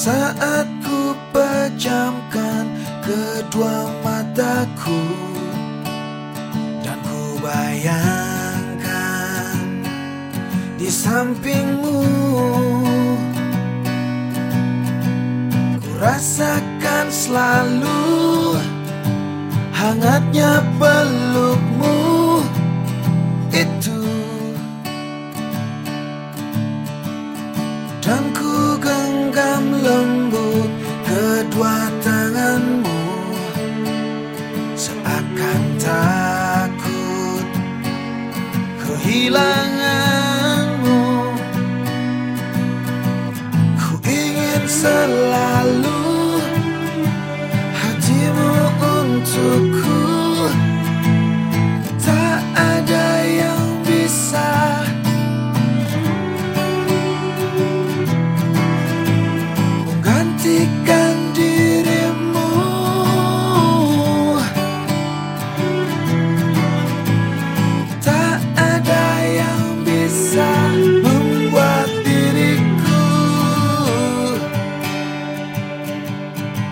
Saat ku pejamkan kedua mataku Dan ku bayangkan di sampingmu. Ku rasakan selalu hangatnya pelukmu kehilanganmu. Ku ingin selalu hatimu untukku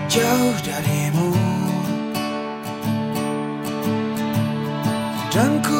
jauh darimu. Dan ku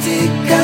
Take cup.